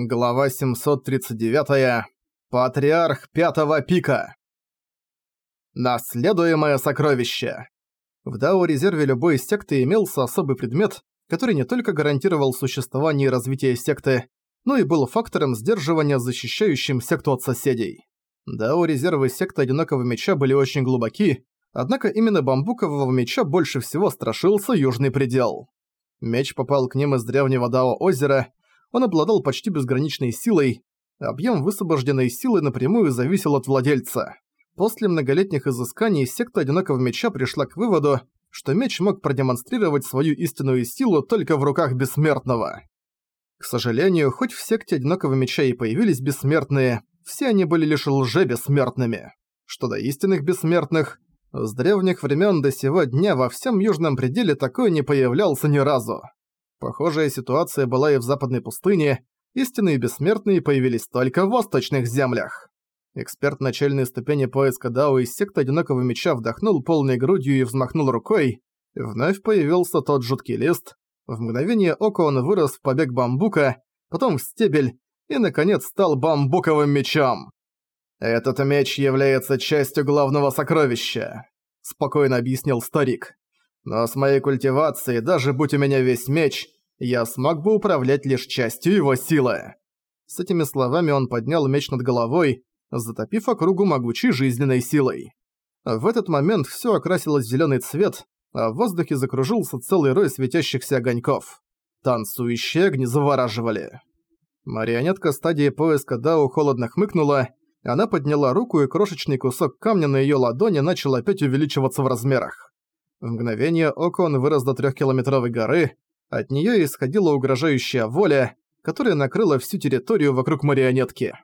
Глава 739. Патриарх Пятого Пика. Наследуемое сокровище. В Дао-резерве любой секты имелся особый предмет, который не только гарантировал существование и развитие секты, но и был фактором сдерживания, защищающим секту от соседей. Дао-резервы секты Одинокого Меча были очень глубоки, однако именно бамбукового меча больше всего страшился Южный Предел. Меч попал к ним из древнего Дао-озера, он обладал почти безграничной силой, объем высвобожденной силы напрямую зависел от владельца. После многолетних изысканий секта Одинокого Меча пришла к выводу, что меч мог продемонстрировать свою истинную силу только в руках Бессмертного. К сожалению, хоть в секте Одинокого Меча и появились Бессмертные, все они были лишь лже-бессмертными. Что до истинных Бессмертных, с древних времен до сего дня во всем Южном Пределе такой не появлялся ни разу. Похожая ситуация была и в Западной пустыне, истинные бессмертные появились только в Восточных землях. Эксперт начальной ступени поиска Дао из секты Одинокого Меча вдохнул полной грудью и взмахнул рукой. Вновь появился тот жуткий лист. В мгновение ока он вырос в побег бамбука, потом в стебель и, наконец, стал бамбуковым мечом. «Этот меч является частью главного сокровища», — спокойно объяснил старик. Но с моей культивацией, даже будь у меня весь меч, я смог бы управлять лишь частью его силы. С этими словами он поднял меч над головой, затопив округу могучей жизненной силой. В этот момент всё окрасилось в зелёный цвет, а в воздухе закружился целый рой светящихся огоньков. Танцующие огни завораживали. Марионетка стадии поиска Дао холодно хмыкнула, она подняла руку, и крошечный кусок камня на её ладони начал опять увеличиваться в размерах. В мгновение ока он вырос до трехкилометровой горы, от нее исходила угрожающая воля, которая накрыла всю территорию вокруг марионетки.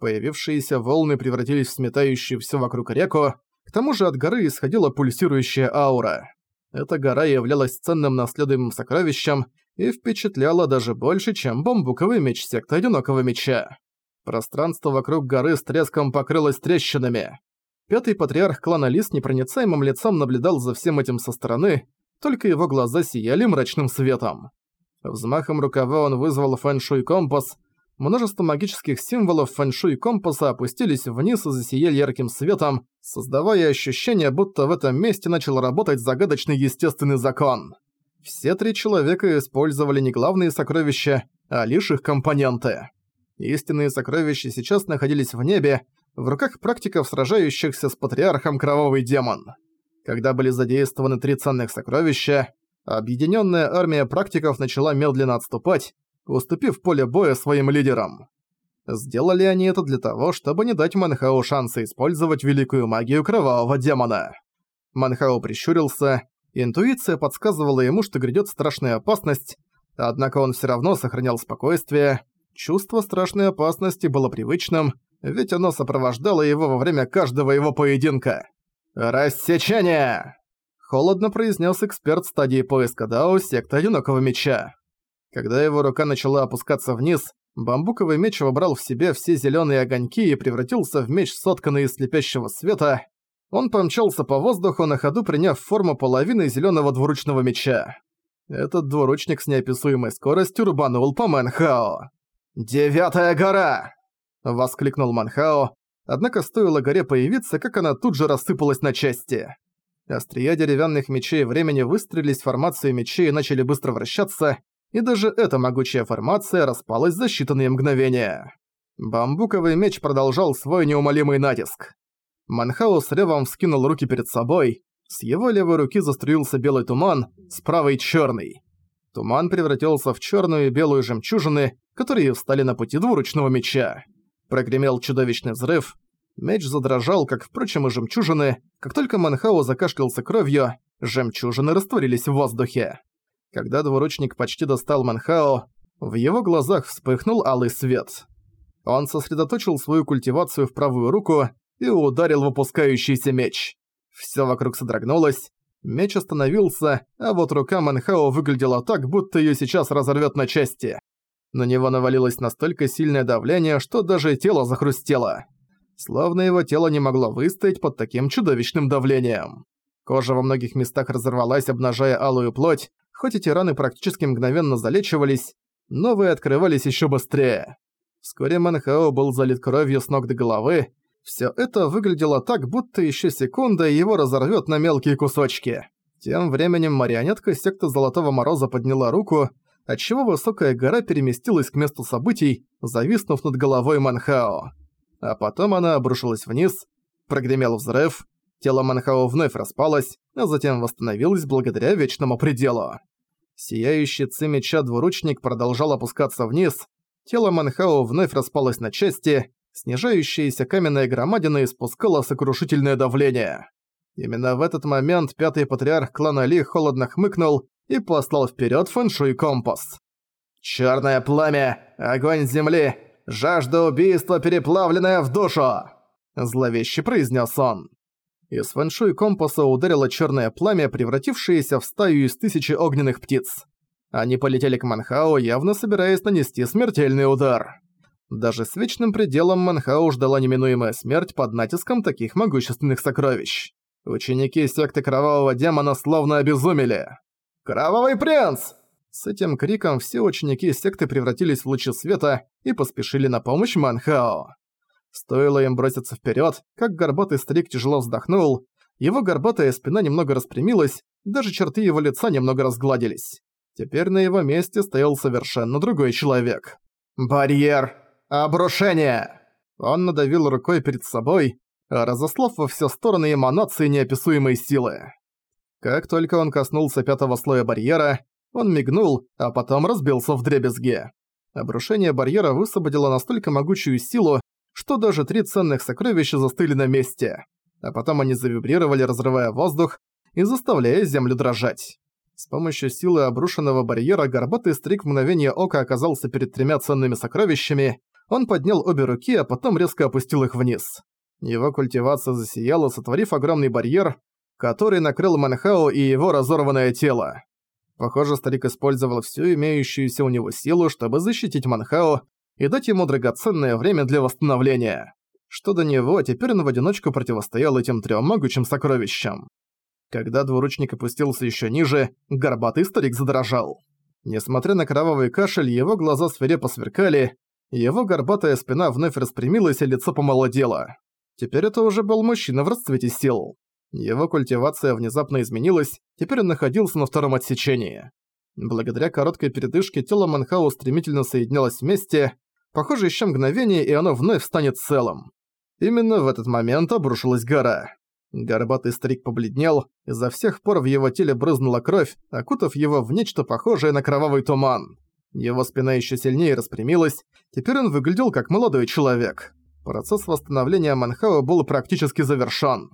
Появившиеся волны превратились в сметающую все вокруг реку, к тому же от горы исходила пульсирующая аура. Эта гора являлась ценным наследуемым сокровищем и впечатляла даже больше, чем бамбуковый меч секты Одинокого Меча. Пространство вокруг горы с треском покрылось трещинами. Пятый патриарх клана Лис непроницаемым лицом наблюдал за всем этим со стороны, только его глаза сияли мрачным светом. Взмахом рукава он вызвал фэншуй компас. Множество магических символов фэншуй компаса опустились вниз и засияли ярким светом, создавая ощущение, будто в этом месте начал работать загадочный естественный закон. Все три человека использовали не главные сокровища, а лишь их компоненты. Истинные сокровища сейчас находились в небе, в руках практиков, сражающихся с патриархом Кровавый Демон. Когда были задействованы три ценных сокровища, объединенная армия практиков начала медленно отступать, уступив поле боя своим лидерам. Сделали они это для того, чтобы не дать Манхау шанса использовать великую магию Кровавого Демона. Манхау прищурился, интуиция подсказывала ему, что грядет страшная опасность, однако он все равно сохранял спокойствие. Чувство страшной опасности было привычным, ведь оно сопровождало его во время каждого его поединка. «Рассечение!» Холодно произнес эксперт стадии поиска Дао секта Одинокого Меча. Когда его рука начала опускаться вниз, бамбуковый меч вобрал в себе все зеленые огоньки и превратился в меч, сотканный из слепящего света. Он помчался по воздуху, на ходу приняв форму половины зеленого двуручного меча. Этот двуручник с неописуемой скоростью рубанул по Мэнхао. «Девятая гора!» — воскликнул Манхао, однако стоило горе появиться, как она тут же рассыпалась на части. Острия деревянных мечей времени выстрелились в формацию мечей и начали быстро вращаться, и даже эта могучая формация распалась за считанные мгновения. Бамбуковый меч продолжал свой неумолимый натиск. Манхао с ревом вскинул руки перед собой, с его левой руки заструился белый туман, с правой — чёрный. Туман превратился в чёрную и белую жемчужины, которые встали на пути двуручного меча. Прогремел чудовищный взрыв. Меч задрожал, как, впрочем, и жемчужины. Как только Манхао закашлялся кровью, жемчужины растворились в воздухе. Когда двуручник почти достал Манхао, в его глазах вспыхнул алый свет. Он сосредоточил свою культивацию в правую руку и ударил в опускающийся меч. Всё вокруг содрогнулось, меч остановился, а вот рука Манхао выглядела так, будто её сейчас разорвёт на части. На него навалилось настолько сильное давление, что даже тело захрустело. Словно его тело не могло выстоять под таким чудовищным давлением. Кожа во многих местах разорвалась, обнажая алую плоть, хоть эти раны практически мгновенно залечивались, новые открывались еще быстрее. Вскоре Манхао был залит кровью с ног до головы. Всё это выглядело так, будто ещё секунда и его разорвёт на мелкие кусочки. Тем временем марионетка секты Золотого Мороза подняла руку, отчего высокая гора переместилась к месту событий, зависнув над головой Манхао. А потом она обрушилась вниз, прогремел взрыв, тело Манхао вновь распалось, а затем восстановилось благодаря Вечному Пределу. Сияющий ци меча двуручник продолжал опускаться вниз, тело Манхао вновь распалось на части, снижающаяся каменная громадина испускала сокрушительное давление. Именно в этот момент пятый патриарх клана Ли холодно хмыкнул и послал вперед фэншуй компас. «Чёрное пламя! Огонь земли! Жажда убийства, переплавленная в душу!» Зловеще произнес он. Из фэншуй компаса ударило чёрное пламя, превратившееся в стаю из тысячи огненных птиц. Они полетели к Манхао, явно собираясь нанести смертельный удар. Даже с вечным пределом Манхао ждала неминуемая смерть под натиском таких могущественных сокровищ. Ученики секты Кровавого Демона словно обезумели. «Кровавый принц!» С этим криком все ученики секты превратились в лучи света и поспешили на помощь Манхао. Стоило им броситься вперед, как горбатый старик тяжело вздохнул, его горбатая спина немного распрямилась, даже черты его лица немного разгладились. Теперь на его месте стоял совершенно другой человек. «Барьер! Обрушение!» Он надавил рукой перед собой, разослав во все стороны эманации неописуемой силы. Как только он коснулся пятого слоя барьера, он мигнул, а потом разбился в дребезги. Обрушение барьера высвободило настолько могучую силу, что даже три ценных сокровища застыли на месте. А потом они завибрировали, разрывая воздух и заставляя землю дрожать. С помощью силы обрушенного барьера горбатый стрик в мгновение ока оказался перед тремя ценными сокровищами. Он поднял обе руки, а потом резко опустил их вниз. Его культивация засияла, сотворив огромный барьер, который накрыл Манхао и его разорванное тело. Похоже, старик использовал всю имеющуюся у него силу, чтобы защитить Манхао и дать ему драгоценное время для восстановления. Что до него, теперь он в одиночку противостоял этим трём могучим сокровищам. Когда двуручник опустился ещё ниже, горбатый старик задрожал. Несмотря на кровавый кашель, его глаза свирепо сверкали, его горбатая спина вновь распрямилась и лицо помолодело. Теперь это уже был мужчина в расцвете сил. Его культивация внезапно изменилась, теперь он находился на втором отсечении. Благодаря короткой передышке тело Манхау стремительно соединялось вместе, похоже, еще мгновение, и оно вновь станет целым. Именно в этот момент обрушилась гора. Горбатый старик побледнел, изо всех пор в его теле брызнула кровь, окутав его в нечто похожее на кровавый туман. Его спина еще сильнее распрямилась, теперь он выглядел как молодой человек. Процесс восстановления Манхао был практически завершён.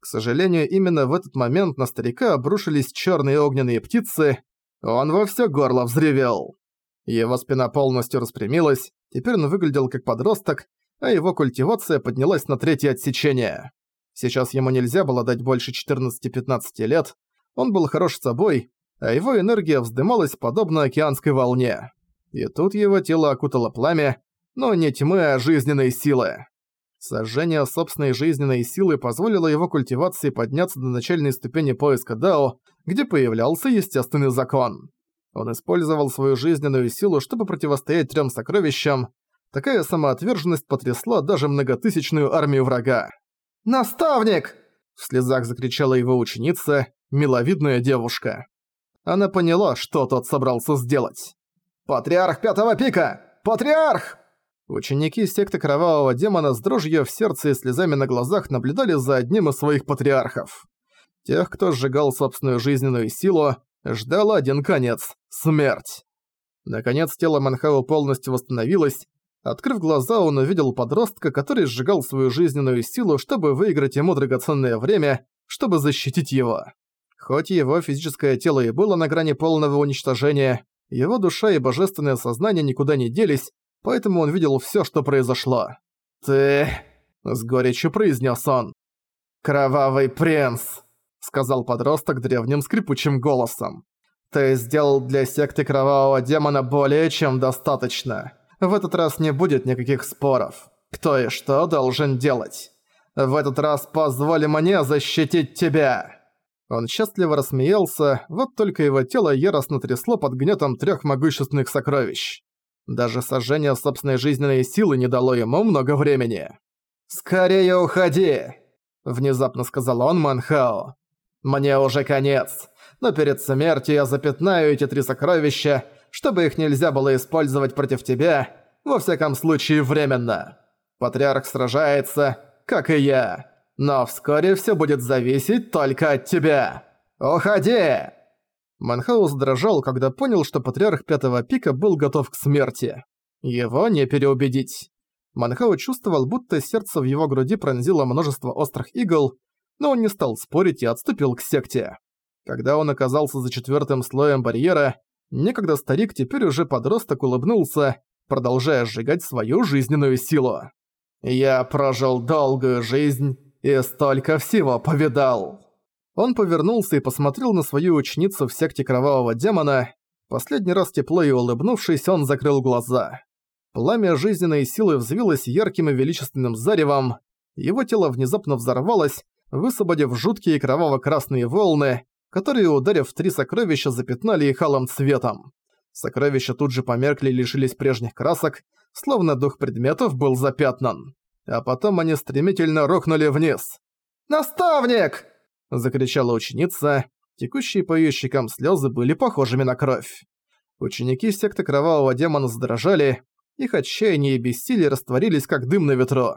К сожалению, именно в этот момент на старика обрушились чёрные огненные птицы. Он во всё горло взревел. Его спина полностью распрямилась, теперь он выглядел как подросток, а его культивация поднялась на третье отсечение. Сейчас ему нельзя было дать больше 14-15 лет, он был хорош собой, а его энергия вздымалась подобно океанской волне. И тут его тело окутало пламя, но не тьмы, а жизненной силы. Сожжение собственной жизненной силы позволило его культивации подняться до начальной ступени поиска Дао, где появлялся естественный закон. Он использовал свою жизненную силу, чтобы противостоять трем сокровищам. Такая самоотверженность потрясла даже многотысячную армию врага. «Наставник!» – в слезах закричала его ученица, миловидная девушка. Она поняла, что тот собрался сделать. «Патриарх Пятого Пика! Патриарх!» Ученики секты Кровавого Демона с дрожью в сердце и слезами на глазах наблюдали за одним из своих патриархов. Тех, кто сжигал собственную жизненную силу, ждал один конец – смерть. Наконец тело Манхау полностью восстановилось. Открыв глаза, он увидел подростка, который сжигал свою жизненную силу, чтобы выиграть ему драгоценное время, чтобы защитить его. Хоть его физическое тело и было на грани полного уничтожения, его душа и божественное сознание никуда не делись, поэтому он видел всё, что произошло. «Ты...» — с горечью произнес он. «Кровавый принц!» — сказал подросток древним скрипучим голосом. «Ты сделал для секты Кровавого Демона более чем достаточно. В этот раз не будет никаких споров. Кто и что должен делать. В этот раз позволь мне защитить тебя!» Он счастливо рассмеялся, вот только его тело яростно трясло под гнетом трёх могущественных сокровищ. Даже сожжение собственной жизненной силы не дало ему много времени. «Скорее уходи!» – внезапно сказал он Манхао. «Мне уже конец, но перед смертью я запятнаю эти три сокровища, чтобы их нельзя было использовать против тебя, во всяком случае временно. Патриарх сражается, как и я, но вскоре все будет зависеть только от тебя. Уходи!» Манхаус дрожал, когда понял, что патриарх Пятого Пика был готов к смерти. Его не переубедить. Манхао чувствовал, будто сердце в его груди пронзило множество острых игл, но он не стал спорить и отступил к секте. Когда он оказался за четвертым слоем барьера, некогда старик, теперь уже подросток, улыбнулся, продолжая сжигать свою жизненную силу. «Я прожил долгую жизнь и столько всего повидал». Он повернулся и посмотрел на свою ученицу в секте Кровавого Демона. Последний раз тепло и улыбнувшись, он закрыл глаза. Пламя жизненной силы взвилось ярким и величественным заревом. Его тело внезапно взорвалось, высвободив жуткие кроваво-красные волны, которые, ударив в три сокровища, запятнали их алым цветом. Сокровища тут же померкли и лишились прежних красок, словно дух предметов был запятнан. А потом они стремительно рухнули вниз. «Наставник!» – закричала ученица. Текущие по её щекам слёзы были похожими на кровь. Ученики секты Кровавого Демона задрожали, их отчаяние и бессилие растворились как дым на ветру.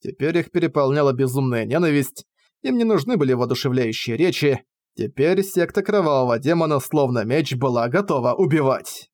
Теперь их переполняла безумная ненависть, им не нужны были воодушевляющие речи, теперь секта Кровавого Демона словно меч была готова убивать.